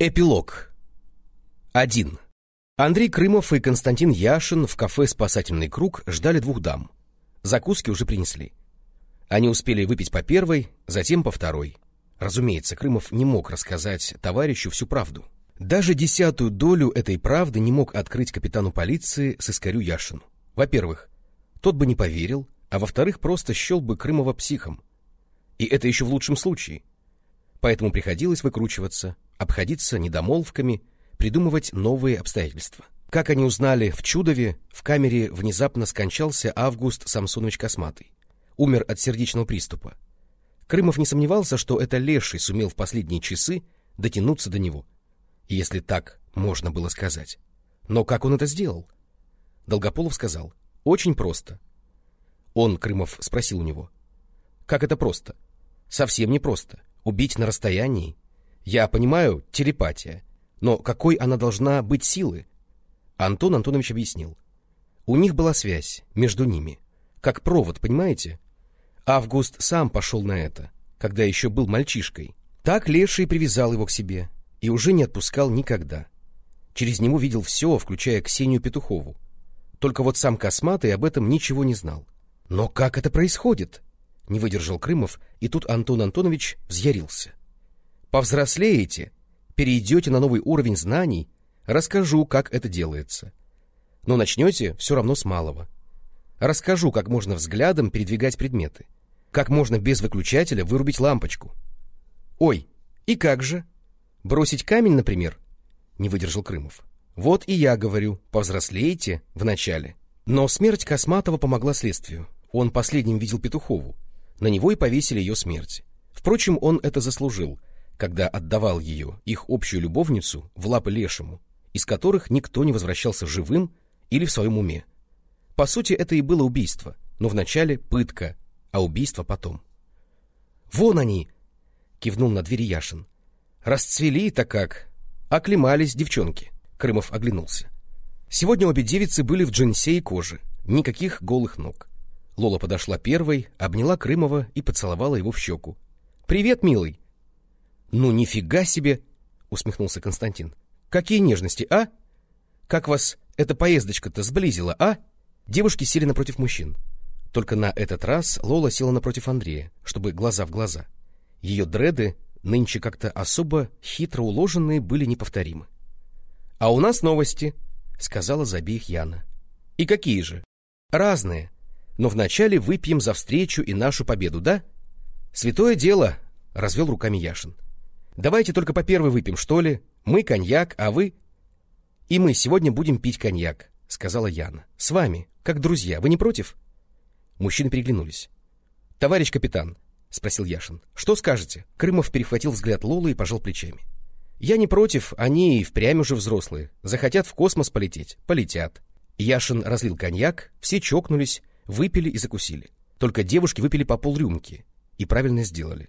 Эпилог. 1. Андрей Крымов и Константин Яшин в кафе «Спасательный круг» ждали двух дам. Закуски уже принесли. Они успели выпить по первой, затем по второй. Разумеется, Крымов не мог рассказать товарищу всю правду. Даже десятую долю этой правды не мог открыть капитану полиции с искорю Яшину. Во-первых, тот бы не поверил, а во-вторых, просто счел бы Крымова психом. И это еще в лучшем случае. Поэтому приходилось выкручиваться, обходиться недомолвками, придумывать новые обстоятельства. Как они узнали, в Чудове в камере внезапно скончался Август Самсонович Косматый. Умер от сердечного приступа. Крымов не сомневался, что это Леший сумел в последние часы дотянуться до него. Если так можно было сказать. Но как он это сделал? Долгополов сказал. Очень просто. Он, Крымов, спросил у него. Как это просто? Совсем не просто. Убить на расстоянии я понимаю, телепатия. Но какой она должна быть силы? Антон Антонович объяснил. У них была связь между ними. Как провод, понимаете? Август сам пошел на это, когда еще был мальчишкой. Так Леший привязал его к себе и уже не отпускал никогда. Через него видел все, включая Ксению Петухову. Только вот сам Косматый об этом ничего не знал. Но как это происходит? Не выдержал Крымов, и тут Антон Антонович взъярился. Повзрослеете, перейдете на новый уровень знаний, расскажу, как это делается. Но начнете все равно с малого. Расскажу, как можно взглядом передвигать предметы. Как можно без выключателя вырубить лампочку. Ой, и как же? Бросить камень, например? Не выдержал Крымов. Вот и я говорю, повзрослеете вначале. Но смерть Косматова помогла следствию. Он последним видел Петухову. На него и повесили ее смерть. Впрочем, он это заслужил когда отдавал ее, их общую любовницу, в лапы лешему, из которых никто не возвращался живым или в своем уме. По сути, это и было убийство, но вначале пытка, а убийство потом. «Вон они!» — кивнул на двери Яшин. «Расцвели-то как! Оклемались девчонки!» Крымов оглянулся. Сегодня обе девицы были в джинсе и коже, никаких голых ног. Лола подошла первой, обняла Крымова и поцеловала его в щеку. «Привет, милый!» Ну, нифига себе! — усмехнулся Константин. — Какие нежности, а? Как вас эта поездочка-то сблизила, а? Девушки сели напротив мужчин. Только на этот раз Лола села напротив Андрея, чтобы глаза в глаза. Ее дреды, нынче как-то особо хитро уложенные, были неповторимы. — А у нас новости, — сказала за обеих Яна. — И какие же? — Разные. Но вначале выпьем за встречу и нашу победу, да? — Святое дело, — развел руками Яшин. — Давайте только по первой выпьем, что ли? Мы коньяк, а вы... И мы сегодня будем пить коньяк, сказала Яна. С вами, как друзья. Вы не против? Мужчины переглянулись. Товарищ капитан, спросил Яшин. Что скажете? Крымов перехватил взгляд Лолы и пожал плечами. Я не против, они и впрямь уже взрослые. Захотят в космос полететь, полетят. Яшин разлил коньяк, все чокнулись, выпили и закусили. Только девушки выпили по полрюмки. И правильно сделали.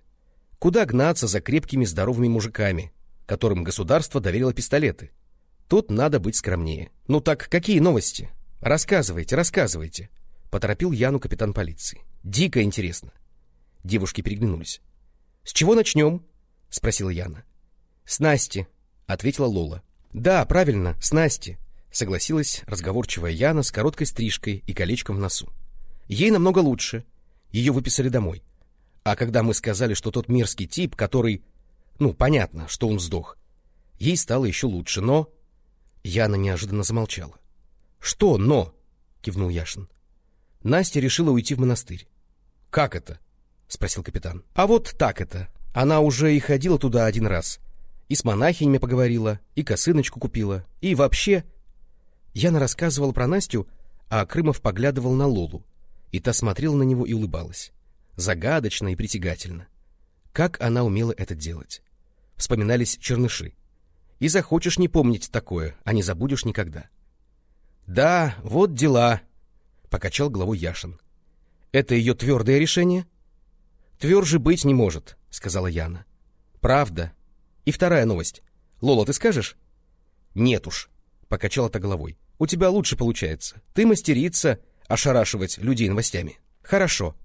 Куда гнаться за крепкими здоровыми мужиками, которым государство доверило пистолеты? Тут надо быть скромнее. Ну так какие новости? Рассказывайте, рассказывайте, поторопил Яну капитан полиции. Дико интересно. Девушки переглянулись. С чего начнем? спросила Яна. С Насти, ответила Лола. Да, правильно, с Насти, согласилась разговорчивая Яна с короткой стрижкой и колечком в носу. Ей намного лучше. Ее выписали домой. А когда мы сказали, что тот мерзкий тип, который... Ну, понятно, что он сдох. Ей стало еще лучше, но... Яна неожиданно замолчала. — Что «но»? — кивнул Яшин. Настя решила уйти в монастырь. — Как это? — спросил капитан. — А вот так это. Она уже и ходила туда один раз. И с монахинями поговорила, и косыночку купила, и вообще... Яна рассказывала про Настю, а Крымов поглядывал на Лолу, и та смотрела на него и улыбалась загадочно и притягательно. Как она умела это делать? Вспоминались черныши. И захочешь не помнить такое, а не забудешь никогда. «Да, вот дела», — покачал головой Яшин. «Это ее твердое решение?» «Тверже быть не может», — сказала Яна. «Правда. И вторая новость. Лола, ты скажешь?» «Нет уж», — покачала та головой. «У тебя лучше получается. Ты мастерица ошарашивать людей новостями». «Хорошо»,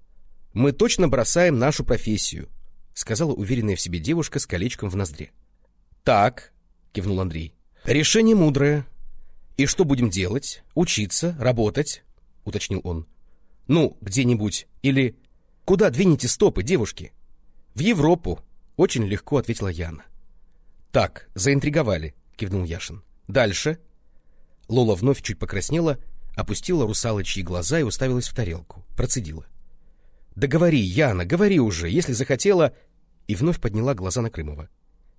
мы точно бросаем нашу профессию, сказала уверенная в себе девушка с колечком в ноздре. Так, кивнул Андрей. Решение мудрое. И что будем делать? Учиться, работать? уточнил он. Ну, где-нибудь. Или куда двинете стопы, девушки? В Европу, очень легко ответила Яна. Так, заинтриговали, кивнул Яшин. Дальше. Лола вновь чуть покраснела, опустила русалочьи глаза и уставилась в тарелку. Процедила. «Да говори, Яна, говори уже, если захотела...» И вновь подняла глаза на Крымова.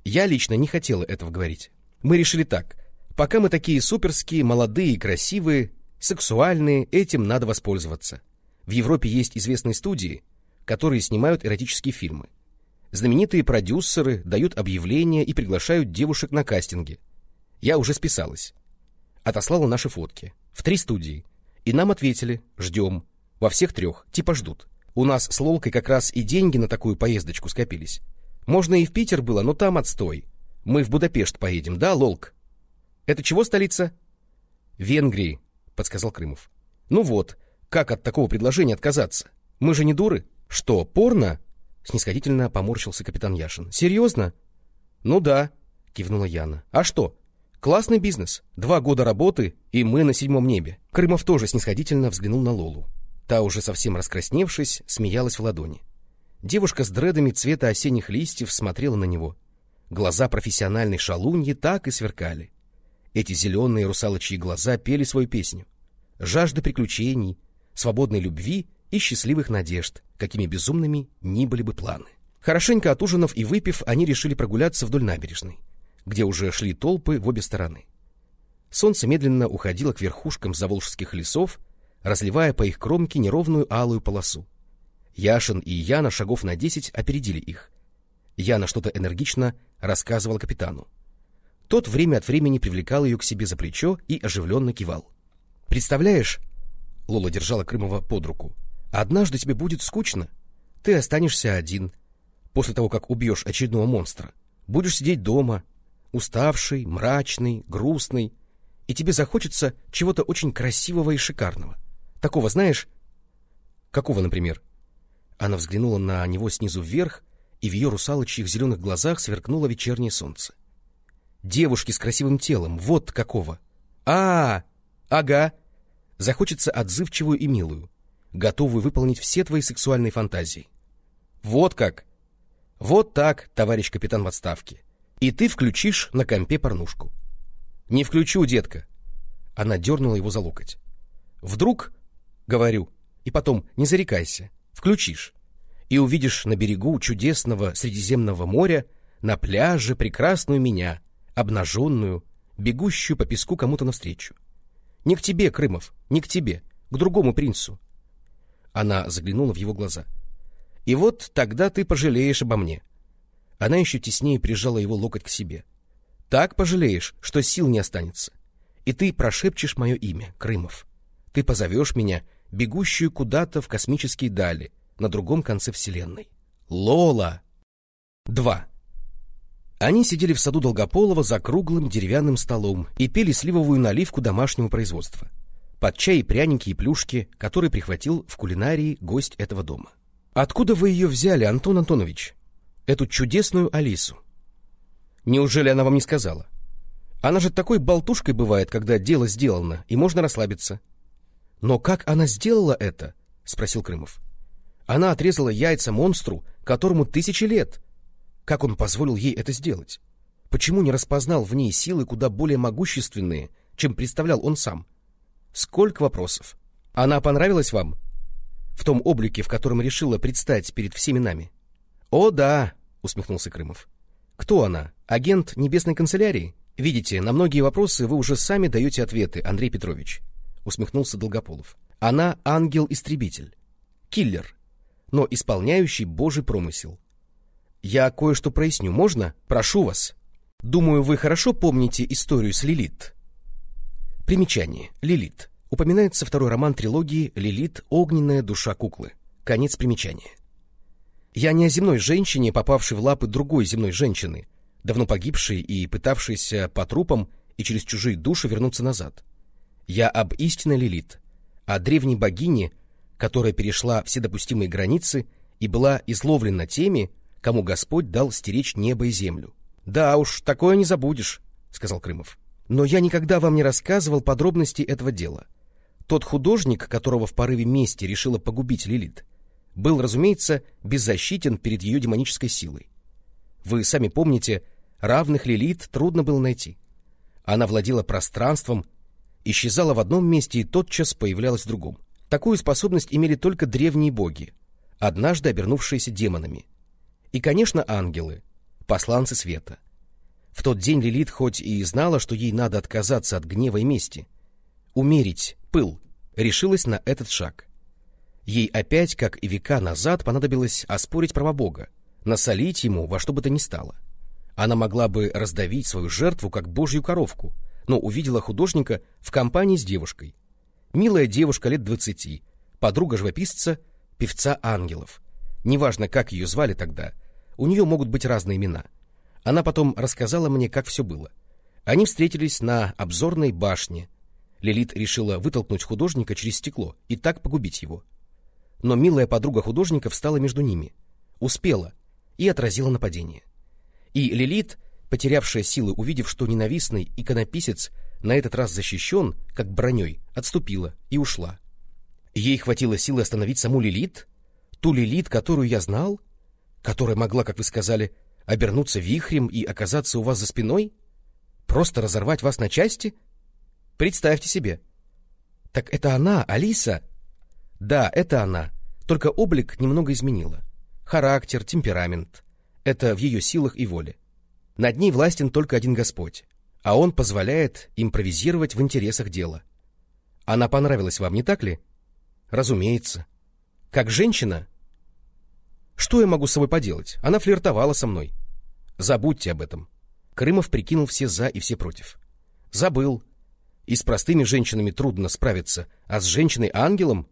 «Я лично не хотела этого говорить. Мы решили так. Пока мы такие суперские, молодые красивые, сексуальные, этим надо воспользоваться. В Европе есть известные студии, которые снимают эротические фильмы. Знаменитые продюсеры дают объявления и приглашают девушек на кастинги. Я уже списалась. Отослала наши фотки. В три студии. И нам ответили, ждем. Во всех трех, типа ждут. У нас с Лолкой как раз и деньги на такую поездочку скопились. Можно и в Питер было, но там отстой. Мы в Будапешт поедем, да, Лолк? Это чего столица? Венгрии, подсказал Крымов. Ну вот, как от такого предложения отказаться? Мы же не дуры. Что, порно? Снисходительно поморщился капитан Яшин. Серьезно? Ну да, кивнула Яна. А что? Классный бизнес. Два года работы, и мы на седьмом небе. Крымов тоже снисходительно взглянул на Лолу. Та, уже совсем раскрасневшись, смеялась в ладони. Девушка с дредами цвета осенних листьев смотрела на него. Глаза профессиональной шалуньи так и сверкали. Эти зеленые русалочьи глаза пели свою песню. Жажда приключений, свободной любви и счастливых надежд, какими безумными ни были бы планы. Хорошенько отужинав и выпив, они решили прогуляться вдоль набережной, где уже шли толпы в обе стороны. Солнце медленно уходило к верхушкам заволжских лесов, разливая по их кромке неровную алую полосу. Яшин и Яна шагов на десять опередили их. Яна что-то энергично рассказывала капитану. Тот время от времени привлекал ее к себе за плечо и оживленно кивал. «Представляешь...» — Лола держала Крымова под руку. «Однажды тебе будет скучно. Ты останешься один. После того, как убьешь очередного монстра. Будешь сидеть дома, уставший, мрачный, грустный, и тебе захочется чего-то очень красивого и шикарного. Такого знаешь? Какого, например? Она взглянула на него снизу вверх, и в ее русалочьих зеленых глазах сверкнуло вечернее солнце. Девушки с красивым телом, вот какого. А, -а, -а ага. Захочется отзывчивую и милую, готовую выполнить все твои сексуальные фантазии. Вот как. Вот так, товарищ капитан в отставке. И ты включишь на компе порнушку. Не включу, детка. Она дернула его за локоть. Вдруг Говорю. И потом, не зарекайся. Включишь. И увидишь на берегу чудесного Средиземного моря, на пляже прекрасную меня, обнаженную, бегущую по песку кому-то навстречу. Не к тебе, Крымов, не к тебе, к другому принцу. Она заглянула в его глаза. И вот тогда ты пожалеешь обо мне. Она еще теснее прижала его локоть к себе. Так пожалеешь, что сил не останется. И ты прошепчешь мое имя, Крымов. Ты позовешь меня бегущую куда-то в космические дали, на другом конце Вселенной. Лола! 2. Они сидели в саду Долгополова за круглым деревянным столом и пили сливовую наливку домашнего производства. Под чай и пряники и плюшки, которые прихватил в кулинарии гость этого дома. «Откуда вы ее взяли, Антон Антонович? Эту чудесную Алису?» «Неужели она вам не сказала? Она же такой болтушкой бывает, когда дело сделано, и можно расслабиться». Но как она сделала это? спросил Крымов. Она отрезала яйца монстру, которому тысячи лет. Как он позволил ей это сделать? Почему не распознал в ней силы куда более могущественные, чем представлял он сам? Сколько вопросов. Она понравилась вам? В том облике, в котором решила предстать перед всеми нами? О, да, усмехнулся Крымов. Кто она? Агент Небесной канцелярии? Видите, на многие вопросы вы уже сами даете ответы, Андрей Петрович усмехнулся Долгополов. Она ангел-истребитель, киллер, но исполняющий Божий промысел. Я кое-что проясню, можно? Прошу вас. Думаю, вы хорошо помните историю с Лилит. Примечание. Лилит. Упоминается второй роман трилогии «Лилит. Огненная душа куклы». Конец примечания. Я не о земной женщине, попавшей в лапы другой земной женщины, давно погибшей и пытавшейся по трупам и через чужие души вернуться назад. Я об истинной Лилит, о древней богине, которая перешла все допустимые границы и была изловлена теми, кому Господь дал стеречь небо и землю. Да уж, такое не забудешь, сказал Крымов. Но я никогда вам не рассказывал подробностей этого дела. Тот художник, которого в порыве мести решила погубить Лилит, был, разумеется, беззащитен перед ее демонической силой. Вы сами помните, равных Лилит трудно было найти. Она владела пространством, исчезала в одном месте и тотчас появлялась в другом. Такую способность имели только древние боги, однажды обернувшиеся демонами. И, конечно, ангелы, посланцы света. В тот день Лилит хоть и знала, что ей надо отказаться от гнева и мести, умерить пыл, решилась на этот шаг. Ей опять, как и века назад, понадобилось оспорить право Бога, насолить ему во что бы то ни стало. Она могла бы раздавить свою жертву, как божью коровку, но увидела художника в компании с девушкой. Милая девушка лет двадцати, подруга живописца, певца ангелов. Неважно, как ее звали тогда, у нее могут быть разные имена. Она потом рассказала мне, как все было. Они встретились на обзорной башне. Лилит решила вытолкнуть художника через стекло и так погубить его. Но милая подруга художника встала между ними, успела и отразила нападение. И Лилит, потерявшая силы, увидев, что ненавистный иконописец на этот раз защищен, как броней, отступила и ушла. Ей хватило силы остановить саму Лилит, ту Лилит, которую я знал, которая могла, как вы сказали, обернуться вихрем и оказаться у вас за спиной? Просто разорвать вас на части? Представьте себе. Так это она, Алиса? Да, это она. Только облик немного изменила. Характер, темперамент. Это в ее силах и воле. Над ней властен только один Господь, а Он позволяет импровизировать в интересах дела. Она понравилась вам, не так ли? Разумеется. Как женщина? Что я могу с собой поделать? Она флиртовала со мной. Забудьте об этом. Крымов прикинул все за и все против. Забыл. И с простыми женщинами трудно справиться, а с женщиной-ангелом?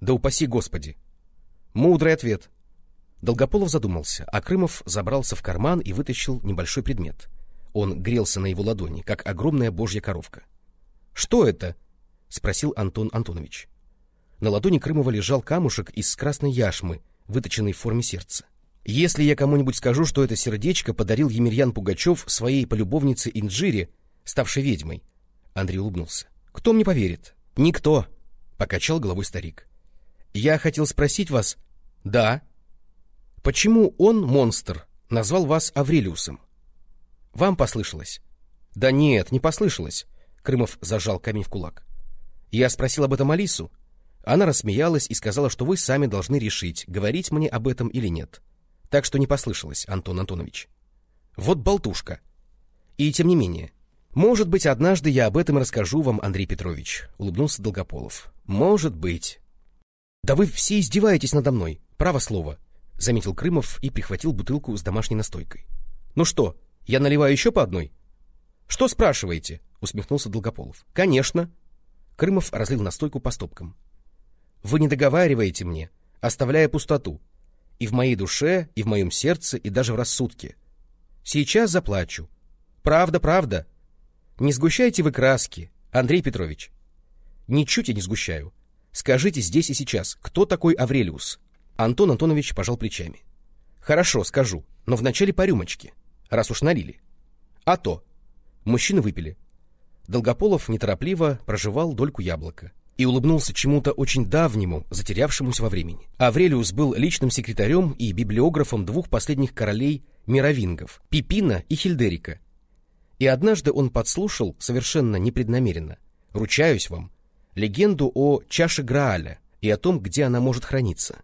Да упаси Господи! Мудрый ответ. Долгополов задумался, а Крымов забрался в карман и вытащил небольшой предмет. Он грелся на его ладони, как огромная божья коровка. — Что это? — спросил Антон Антонович. На ладони Крымова лежал камушек из красной яшмы, выточенный в форме сердца. Если я кому-нибудь скажу, что это сердечко подарил Емельян Пугачев своей полюбовнице Инджире, ставшей ведьмой, Андрей улыбнулся. Кто мне поверит? Никто, покачал головой старик. Я хотел спросить вас... Да. Почему он, монстр, назвал вас Аврелиусом? Вам послышалось? Да нет, не послышалось. Крымов зажал камень в кулак. Я спросил об этом Алису. Она рассмеялась и сказала, что вы сами должны решить, говорить мне об этом или нет. Так что не послышалось, Антон Антонович. Вот болтушка. И тем не менее, может быть, однажды я об этом расскажу вам, Андрей Петрович, улыбнулся Долгополов. Может быть. Да вы все издеваетесь надо мной, право слово, заметил Крымов и прихватил бутылку с домашней настойкой. Ну что, я наливаю еще по одной? Что спрашиваете? усмехнулся Долгополов. Конечно. Крымов разлил настойку по стопкам. Вы не договариваете мне, оставляя пустоту. И в моей душе, и в моем сердце, и даже в рассудке. Сейчас заплачу. Правда, правда. Не сгущайте вы краски, Андрей Петрович. Ничуть я не сгущаю. Скажите здесь и сейчас, кто такой Аврелиус? Антон Антонович пожал плечами. Хорошо, скажу, но вначале по рюмочке, раз уж налили. А то. Мужчины выпили. Долгополов неторопливо проживал дольку яблока и улыбнулся чему-то очень давнему, затерявшемуся во времени. Аврелиус был личным секретарем и библиографом двух последних королей мировингов, Пипина и Хильдерика. И однажды он подслушал, совершенно непреднамеренно, ручаюсь вам, легенду о чаше Грааля и о том, где она может храниться.